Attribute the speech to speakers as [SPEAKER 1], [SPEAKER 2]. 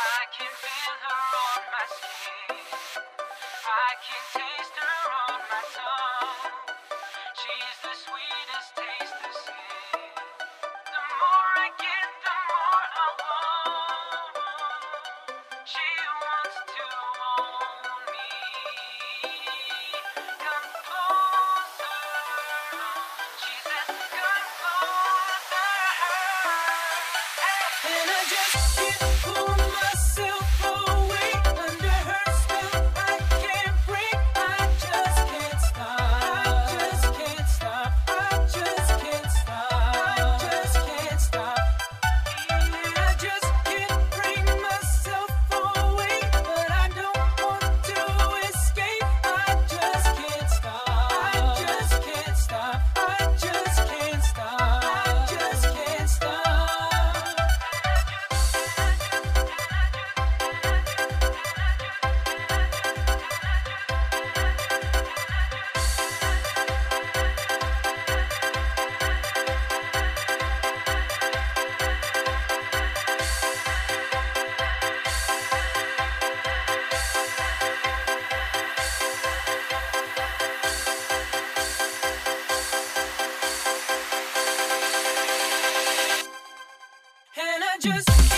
[SPEAKER 1] I can feel her on my skin. I can taste her on my tongue. She's the sweetest taste just